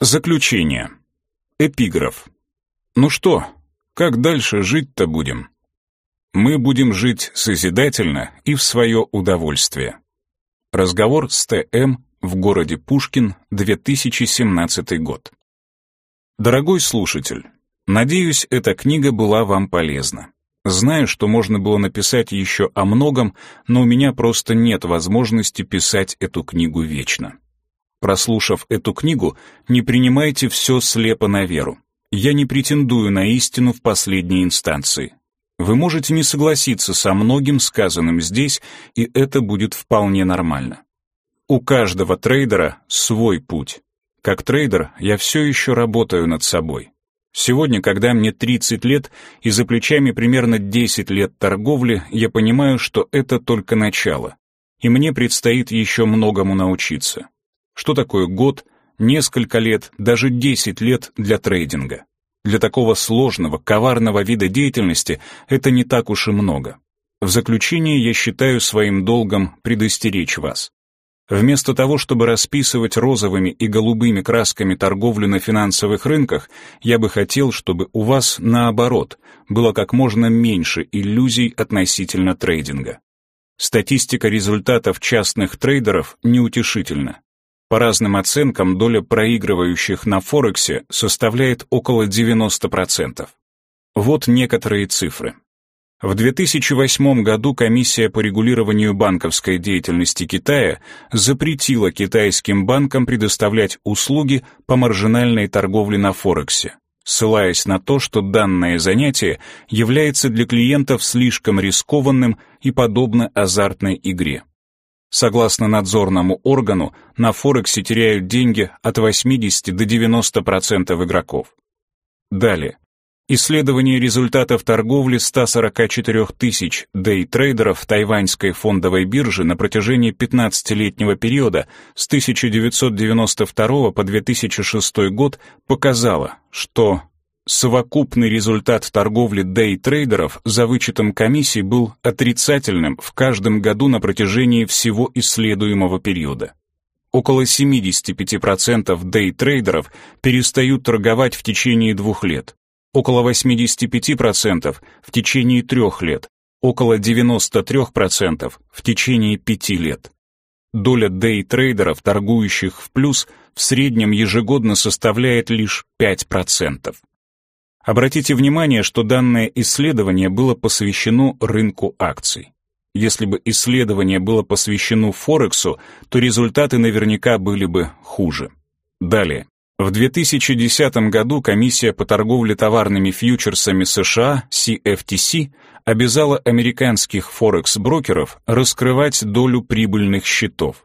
Заключение. Эпиграф. Ну что, как дальше жить-то будем? Мы будем жить созидательно и в свое удовольствие. Разговор с Т.М. в городе Пушкин, 2017 год. Дорогой слушатель, надеюсь, эта книга была вам полезна. Знаю, что можно было написать еще о многом, но у меня просто нет возможности писать эту книгу вечно. Прослушав эту книгу, не принимайте все слепо на веру. Я не претендую на истину в последней инстанции. Вы можете не согласиться со многим сказанным здесь, и это будет вполне нормально. У каждого трейдера свой путь. Как трейдер я все еще работаю над собой. Сегодня, когда мне 30 лет и за плечами примерно 10 лет торговли, я понимаю, что это только начало. И мне предстоит еще многому научиться. Что такое год, несколько лет, даже 10 лет для трейдинга? Для такого сложного, коварного вида деятельности это не так уж и много. В заключение я считаю своим долгом предостеречь вас. Вместо того, чтобы расписывать розовыми и голубыми красками торговлю на финансовых рынках, я бы хотел, чтобы у вас, наоборот, было как можно меньше иллюзий относительно трейдинга. Статистика результатов частных трейдеров неутешительна. По разным оценкам, доля проигрывающих на Форексе составляет около 90%. Вот некоторые цифры. В 2008 году Комиссия по регулированию банковской деятельности Китая запретила китайским банкам предоставлять услуги по маржинальной торговле на Форексе, ссылаясь на то, что данное занятие является для клиентов слишком рискованным и подобно азартной игре. Согласно надзорному органу, на Форексе теряют деньги от 80 до 90% игроков. Далее. Исследование результатов торговли 144 тысяч дейтрейдеров тайваньской фондовой биржи на протяжении 15-летнего периода с 1992 по 2006 год показало, что совокупный результат торговли дейтрейдеров за вычетом комиссий был отрицательным в каждом году на протяжении всего исследуемого периода. Около 75% дейтрейдеров перестают торговать в течение двух лет, около 85% в течение трех лет, около 93% в течение пяти лет. Доля дейтрейдеров, торгующих в плюс, в среднем ежегодно составляет лишь 5%. Обратите внимание, что данное исследование было посвящено рынку акций. Если бы исследование было посвящено Форексу, то результаты наверняка были бы хуже. Далее. В 2010 году Комиссия по торговле товарными фьючерсами США, CFTC, обязала американских форекс-брокеров раскрывать долю прибыльных счетов.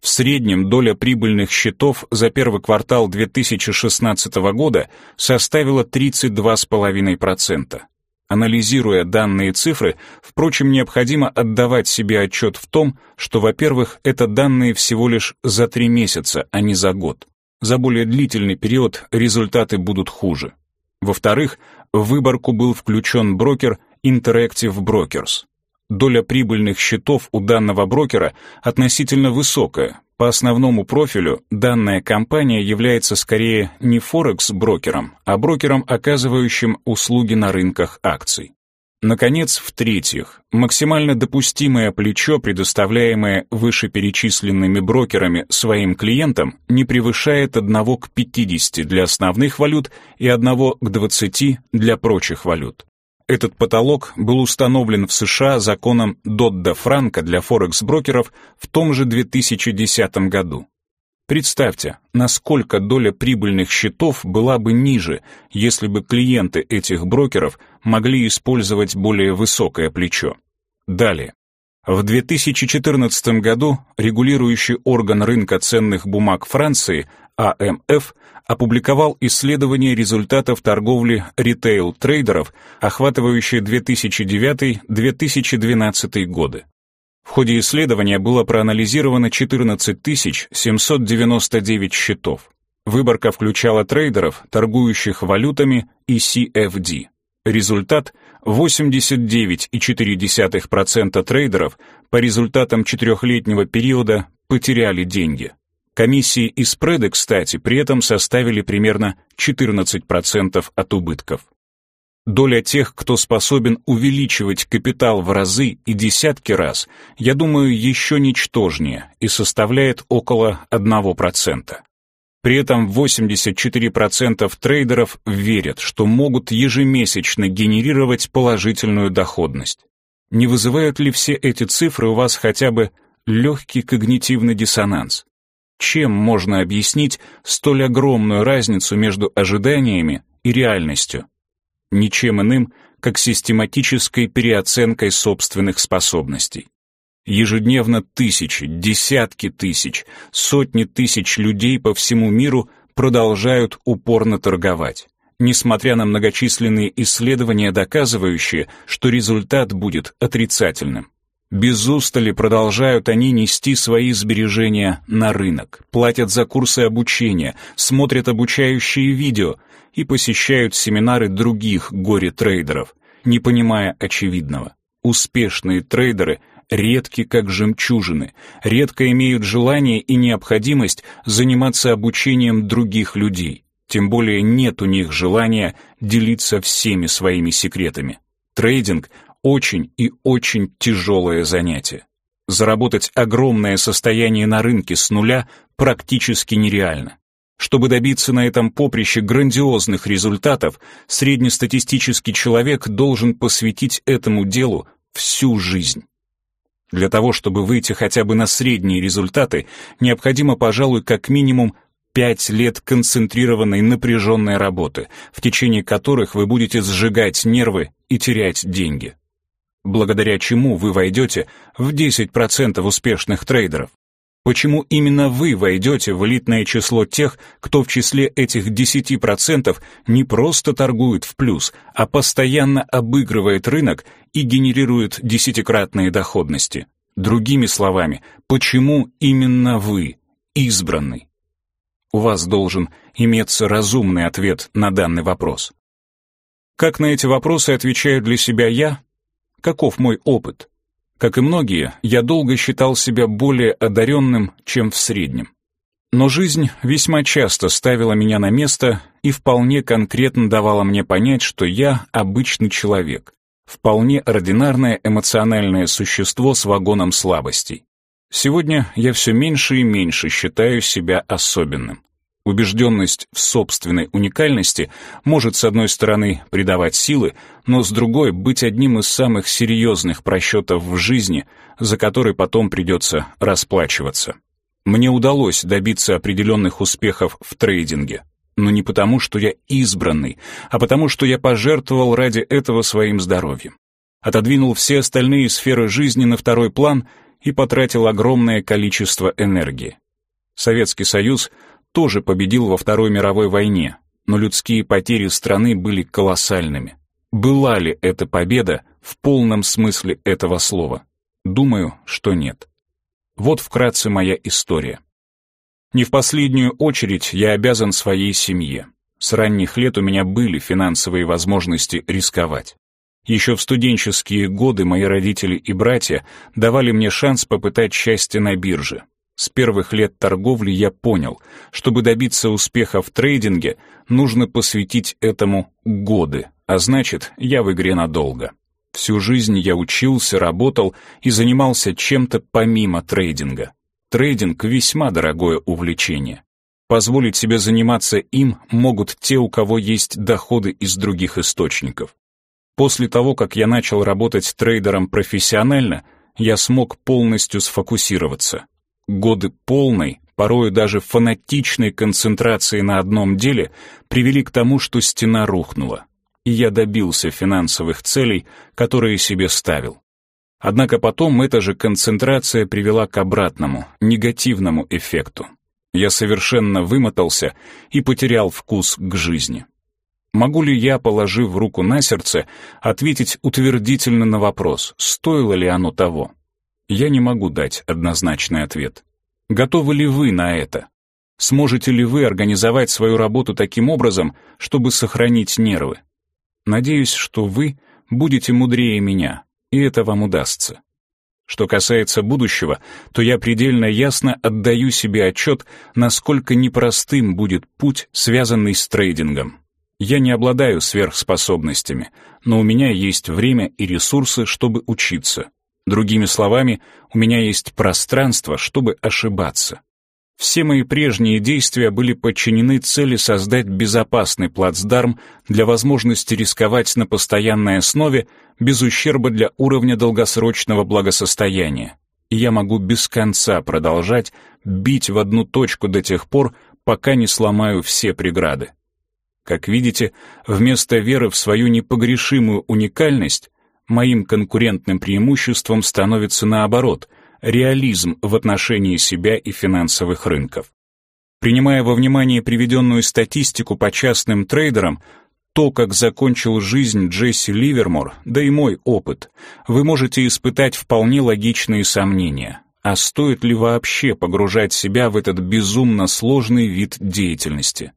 В среднем доля прибыльных счетов за первый квартал 2016 года составила 32,5%. Анализируя данные цифры, впрочем, необходимо отдавать себе отчет в том, что, во-первых, это данные всего лишь за три месяца, а не за год. За более длительный период результаты будут хуже. Во-вторых, в выборку был включен брокер Interactive Brokers. Доля прибыльных счетов у данного брокера относительно высокая. По основному профилю данная компания является скорее не форекс-брокером, а брокером, оказывающим услуги на рынках акций. Наконец, в-третьих, максимально допустимое плечо, предоставляемое вышеперечисленными брокерами своим клиентам, не превышает 1 к 50 для основных валют и 1 к 20 для прочих валют. Этот потолок был установлен в США законом Додда-Франка для форекс-брокеров в том же 2010 году. Представьте, насколько доля прибыльных счетов была бы ниже, если бы клиенты этих брокеров могли использовать более высокое плечо. Далее. В 2014 году регулирующий орган рынка ценных бумаг Франции, АМФ, опубликовал исследование результатов торговли ритейл-трейдеров, охватывающее 2009-2012 годы. В ходе исследования было проанализировано 14 799 счетов. Выборка включала трейдеров, торгующих валютами и CFD. Результат — 89,4% трейдеров по результатам четырехлетнего периода потеряли деньги. Комиссии и спреды, кстати, при этом составили примерно 14% от убытков. Доля тех, кто способен увеличивать капитал в разы и десятки раз, я думаю, еще ничтожнее и составляет около 1%. При этом 84% трейдеров верят, что могут ежемесячно генерировать положительную доходность. Не вызывают ли все эти цифры у вас хотя бы легкий когнитивный диссонанс? Чем можно объяснить столь огромную разницу между ожиданиями и реальностью? Ничем иным, как систематической переоценкой собственных способностей. Ежедневно тысячи, десятки тысяч, сотни тысяч людей по всему миру продолжают упорно торговать, несмотря на многочисленные исследования, доказывающие, что результат будет отрицательным. Без устали продолжают они нести свои сбережения на рынок, платят за курсы обучения, смотрят обучающие видео и посещают семинары других горе-трейдеров, не понимая очевидного. Успешные трейдеры редки как жемчужины, редко имеют желание и необходимость заниматься обучением других людей, тем более нет у них желания делиться всеми своими секретами. Трейдинг очень и очень тяжелое занятие. Заработать огромное состояние на рынке с нуля практически нереально. Чтобы добиться на этом поприще грандиозных результатов, среднестатистический человек должен посвятить этому делу всю жизнь. Для того, чтобы выйти хотя бы на средние результаты, необходимо, пожалуй, как минимум пять лет концентрированной напряженной работы, в течение которых вы будете сжигать нервы и терять деньги благодаря чему вы войдете в 10% успешных трейдеров. Почему именно вы войдете в элитное число тех, кто в числе этих 10% не просто торгует в плюс, а постоянно обыгрывает рынок и генерирует десятикратные доходности? Другими словами, почему именно вы избранный? У вас должен иметься разумный ответ на данный вопрос. Как на эти вопросы отвечаю для себя я, Каков мой опыт? Как и многие, я долго считал себя более одаренным, чем в среднем. Но жизнь весьма часто ставила меня на место и вполне конкретно давала мне понять, что я обычный человек, вполне ординарное эмоциональное существо с вагоном слабостей. Сегодня я все меньше и меньше считаю себя особенным. Убежденность в собственной уникальности может, с одной стороны, придавать силы, но с другой — быть одним из самых серьезных просчетов в жизни, за который потом придется расплачиваться. Мне удалось добиться определенных успехов в трейдинге, но не потому, что я избранный, а потому, что я пожертвовал ради этого своим здоровьем. Отодвинул все остальные сферы жизни на второй план и потратил огромное количество энергии. Советский Союз — тоже победил во Второй мировой войне, но людские потери страны были колоссальными. Была ли эта победа в полном смысле этого слова? Думаю, что нет. Вот вкратце моя история. Не в последнюю очередь я обязан своей семье. С ранних лет у меня были финансовые возможности рисковать. Еще в студенческие годы мои родители и братья давали мне шанс попытать счастье на бирже, с первых лет торговли я понял, чтобы добиться успеха в трейдинге, нужно посвятить этому годы, а значит, я в игре надолго. Всю жизнь я учился, работал и занимался чем-то помимо трейдинга. Трейдинг — весьма дорогое увлечение. Позволить себе заниматься им могут те, у кого есть доходы из других источников. После того, как я начал работать трейдером профессионально, я смог полностью сфокусироваться. Годы полной, порою даже фанатичной концентрации на одном деле привели к тому, что стена рухнула, и я добился финансовых целей, которые себе ставил. Однако потом эта же концентрация привела к обратному, негативному эффекту. Я совершенно вымотался и потерял вкус к жизни. Могу ли я, положив руку на сердце, ответить утвердительно на вопрос, стоило ли оно того? Я не могу дать однозначный ответ. Готовы ли вы на это? Сможете ли вы организовать свою работу таким образом, чтобы сохранить нервы? Надеюсь, что вы будете мудрее меня, и это вам удастся. Что касается будущего, то я предельно ясно отдаю себе отчет, насколько непростым будет путь, связанный с трейдингом. Я не обладаю сверхспособностями, но у меня есть время и ресурсы, чтобы учиться. Другими словами, у меня есть пространство, чтобы ошибаться. Все мои прежние действия были подчинены цели создать безопасный плацдарм для возможности рисковать на постоянной основе без ущерба для уровня долгосрочного благосостояния. И я могу без конца продолжать бить в одну точку до тех пор, пока не сломаю все преграды. Как видите, вместо веры в свою непогрешимую уникальность моим конкурентным преимуществом становится наоборот — реализм в отношении себя и финансовых рынков. Принимая во внимание приведенную статистику по частным трейдерам, то, как закончил жизнь Джесси Ливермор, да и мой опыт, вы можете испытать вполне логичные сомнения. А стоит ли вообще погружать себя в этот безумно сложный вид деятельности?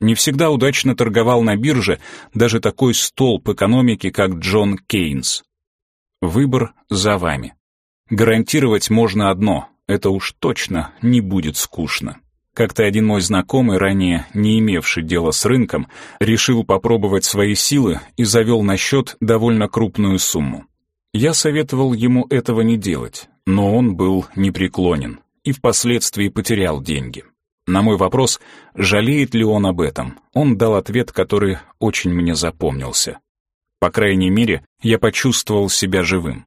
Не всегда удачно торговал на бирже даже такой столб экономики, как Джон Кейнс. Выбор за вами. Гарантировать можно одно — это уж точно не будет скучно. Как-то один мой знакомый, ранее не имевший дела с рынком, решил попробовать свои силы и завел на счет довольно крупную сумму. Я советовал ему этого не делать, но он был непреклонен и впоследствии потерял деньги. На мой вопрос, жалеет ли он об этом, он дал ответ, который очень мне запомнился. По крайней мере, я почувствовал себя живым.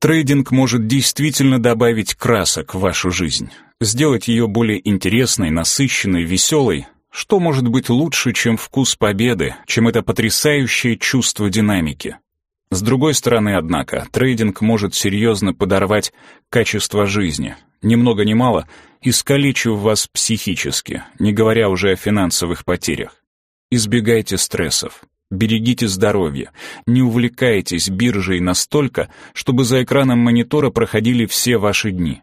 Трейдинг может действительно добавить красок в вашу жизнь, сделать ее более интересной, насыщенной, веселой. Что может быть лучше, чем вкус победы, чем это потрясающее чувство динамики? С другой стороны, однако, трейдинг может серьезно подорвать качество жизни, ни много ни мало, искалечив вас психически, не говоря уже о финансовых потерях. Избегайте стрессов. Берегите здоровье, не увлекайтесь биржей настолько, чтобы за экраном монитора проходили все ваши дни.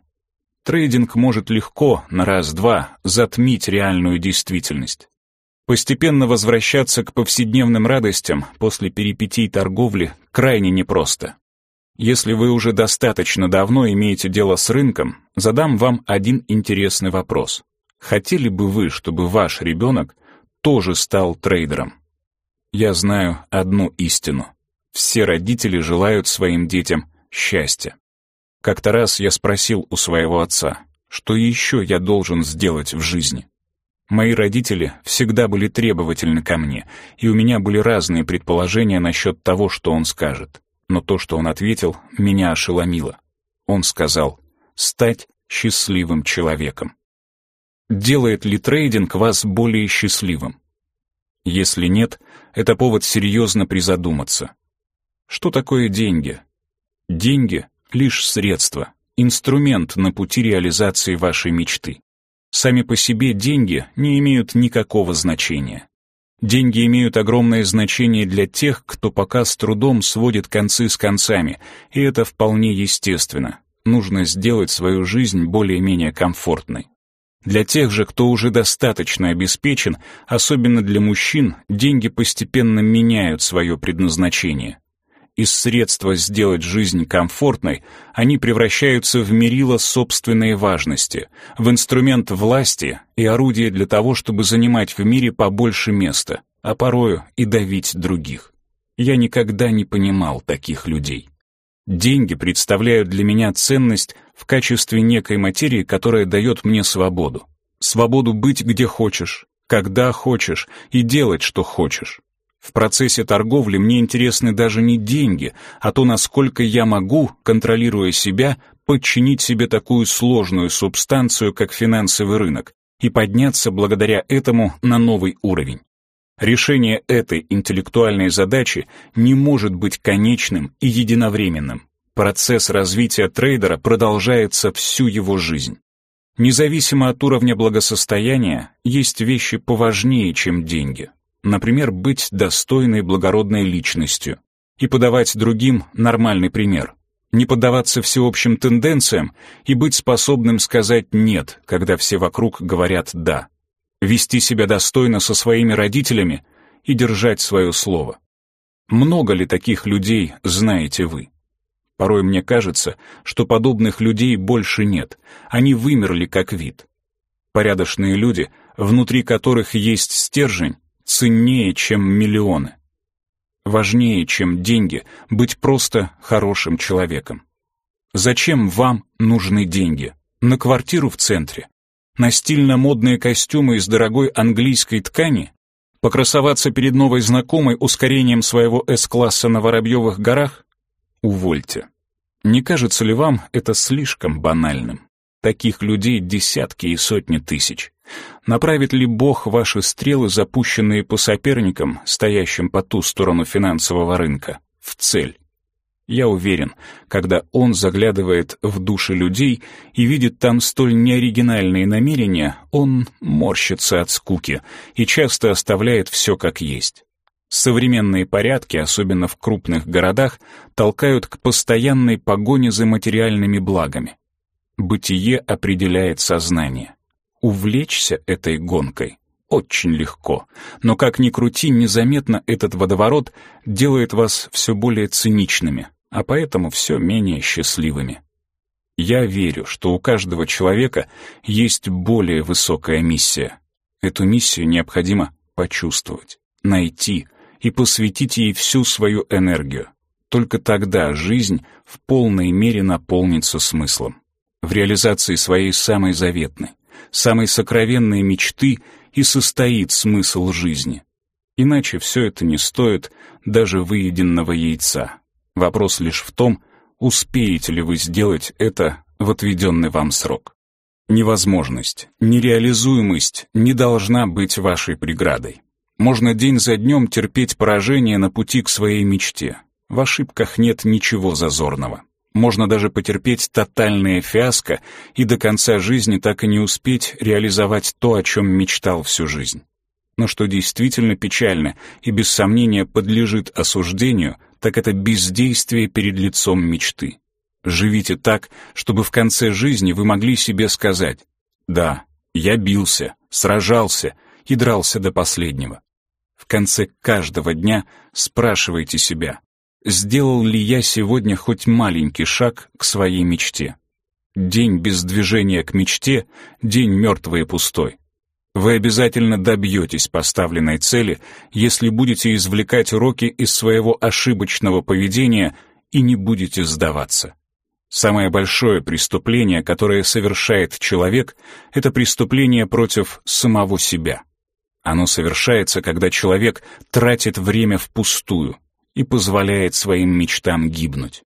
Трейдинг может легко, на раз-два, затмить реальную действительность. Постепенно возвращаться к повседневным радостям после перипетий торговли крайне непросто. Если вы уже достаточно давно имеете дело с рынком, задам вам один интересный вопрос. Хотели бы вы, чтобы ваш ребенок тоже стал трейдером? Я знаю одну истину. Все родители желают своим детям счастья. Как-то раз я спросил у своего отца, что еще я должен сделать в жизни. Мои родители всегда были требовательны ко мне, и у меня были разные предположения насчет того, что он скажет. Но то, что он ответил, меня ошеломило. Он сказал «стать счастливым человеком». Делает ли трейдинг вас более счастливым? Если нет, это повод серьезно призадуматься. Что такое деньги? Деньги — лишь средство, инструмент на пути реализации вашей мечты. Сами по себе деньги не имеют никакого значения. Деньги имеют огромное значение для тех, кто пока с трудом сводит концы с концами, и это вполне естественно. Нужно сделать свою жизнь более-менее комфортной. Для тех же, кто уже достаточно обеспечен, особенно для мужчин, деньги постепенно меняют свое предназначение. Из средства сделать жизнь комфортной они превращаются в мерило собственной важности, в инструмент власти и орудие для того, чтобы занимать в мире побольше места, а порою и давить других. Я никогда не понимал таких людей. Деньги представляют для меня ценность в качестве некой материи, которая дает мне свободу. Свободу быть где хочешь, когда хочешь и делать, что хочешь. В процессе торговли мне интересны даже не деньги, а то, насколько я могу, контролируя себя, подчинить себе такую сложную субстанцию, как финансовый рынок, и подняться благодаря этому на новый уровень. Решение этой интеллектуальной задачи не может быть конечным и единовременным. Процесс развития трейдера продолжается всю его жизнь. Независимо от уровня благосостояния, есть вещи поважнее, чем деньги. Например, быть достойной благородной личностью и подавать другим нормальный пример. Не поддаваться всеобщим тенденциям и быть способным сказать «нет», когда все вокруг говорят «да» вести себя достойно со своими родителями и держать свое слово. Много ли таких людей знаете вы? Порой мне кажется, что подобных людей больше нет, они вымерли как вид. Порядочные люди, внутри которых есть стержень, ценнее, чем миллионы. Важнее, чем деньги, быть просто хорошим человеком. Зачем вам нужны деньги? На квартиру в центре? На стильно-модные костюмы из дорогой английской ткани? Покрасоваться перед новой знакомой ускорением своего С-класса на Воробьевых горах? Увольте. Не кажется ли вам это слишком банальным? Таких людей десятки и сотни тысяч. Направит ли Бог ваши стрелы, запущенные по соперникам, стоящим по ту сторону финансового рынка, в цель? Я уверен, когда он заглядывает в души людей и видит там столь неоригинальные намерения, он морщится от скуки и часто оставляет все как есть. Современные порядки, особенно в крупных городах, толкают к постоянной погоне за материальными благами. Бытие определяет сознание. Увлечься этой гонкой очень легко, но как ни крути, незаметно этот водоворот делает вас все более циничными, а поэтому все менее счастливыми. Я верю, что у каждого человека есть более высокая миссия. Эту миссию необходимо почувствовать, найти и посвятить ей всю свою энергию. Только тогда жизнь в полной мере наполнится смыслом. В реализации своей самой заветной, самой сокровенной мечты и состоит смысл жизни. Иначе все это не стоит даже выеденного яйца. Вопрос лишь в том, успеете ли вы сделать это в отведенный вам срок. Невозможность, нереализуемость не должна быть вашей преградой. Можно день за днем терпеть поражение на пути к своей мечте. В ошибках нет ничего зазорного. Можно даже потерпеть тотальное фиаско и до конца жизни так и не успеть реализовать то, о чем мечтал всю жизнь. Но что действительно печально и без сомнения подлежит осуждению, так это бездействие перед лицом мечты. Живите так, чтобы в конце жизни вы могли себе сказать «Да, я бился, сражался и дрался до последнего». В конце каждого дня спрашивайте себя, Сделал ли я сегодня хоть маленький шаг к своей мечте? День без движения к мечте — день мертвый и пустой. Вы обязательно добьетесь поставленной цели, если будете извлекать уроки из своего ошибочного поведения и не будете сдаваться. Самое большое преступление, которое совершает человек, это преступление против самого себя. Оно совершается, когда человек тратит время впустую, и позволяет своим мечтам гибнуть.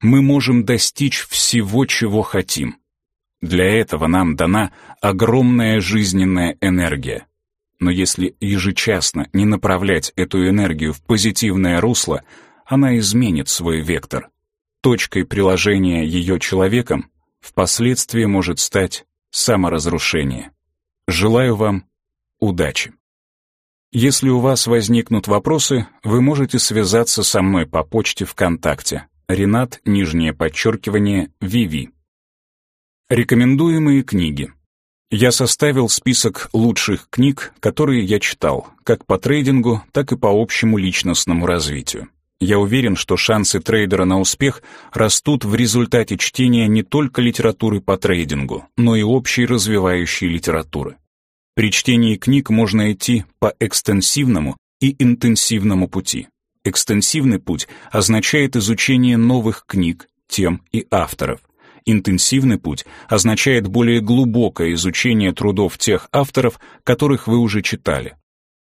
Мы можем достичь всего, чего хотим. Для этого нам дана огромная жизненная энергия. Но если ежечасно не направлять эту энергию в позитивное русло, она изменит свой вектор. Точкой приложения ее человеком впоследствии может стать саморазрушение. Желаю вам удачи. Если у вас возникнут вопросы, вы можете связаться со мной по почте ВКонтакте. Ренат, нижнее подчеркивание, Виви. Рекомендуемые книги. Я составил список лучших книг, которые я читал, как по трейдингу, так и по общему личностному развитию. Я уверен, что шансы трейдера на успех растут в результате чтения не только литературы по трейдингу, но и общей развивающей литературы. При чтении книг можно идти по экстенсивному и интенсивному пути. Экстенсивный путь означает изучение новых книг, тем и авторов. Интенсивный путь означает более глубокое изучение трудов тех авторов, которых вы уже читали.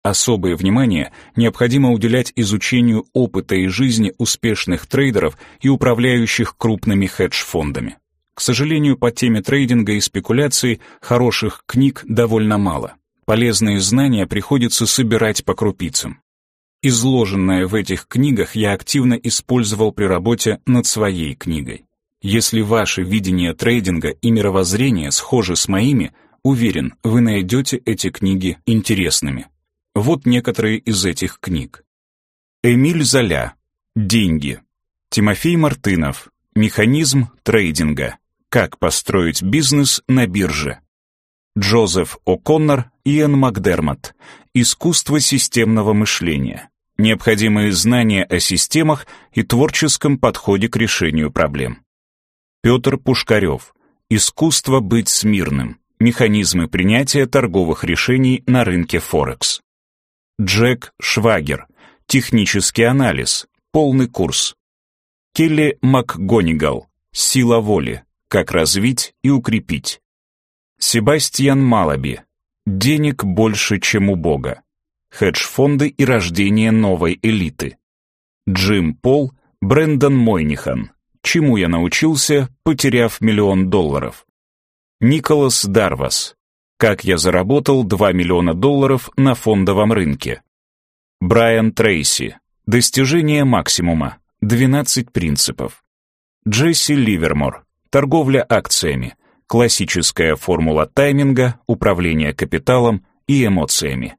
Особое внимание необходимо уделять изучению опыта и жизни успешных трейдеров и управляющих крупными хедж-фондами. К сожалению, по теме трейдинга и спекуляций хороших книг довольно мало. Полезные знания приходится собирать по крупицам. Изложенное в этих книгах я активно использовал при работе над своей книгой. Если ваше видение трейдинга и мировоззрение схожи с моими, уверен, вы найдете эти книги интересными. Вот некоторые из этих книг. Эмиль Золя. Деньги. Тимофей Мартынов. Механизм трейдинга. Как построить бизнес на бирже. Джозеф О'Коннор Иэн Макдермott. Искусство системного мышления. Необходимые знания о системах и творческом подходе к решению проблем. Петр Пушкарев. Искусство быть смирным. Механизмы принятия торговых решений на рынке Форекс. Джек Швагер. Технический анализ. Полный курс. Келли МакГонигал. Сила воли. Как развить и укрепить. Себастьян Малаби. Денег больше, чем у Бога. Хедж-фонды и рождение новой элиты. Джим Пол, Брэндон Мойнихан. Чему я научился, потеряв миллион долларов. Николас Дарвас. Как я заработал 2 миллиона долларов на фондовом рынке. Брайан Трейси. Достижение максимума. 12 принципов. Джесси Ливермор. Торговля акциями классическая формула тайминга, управления капиталом и эмоциями.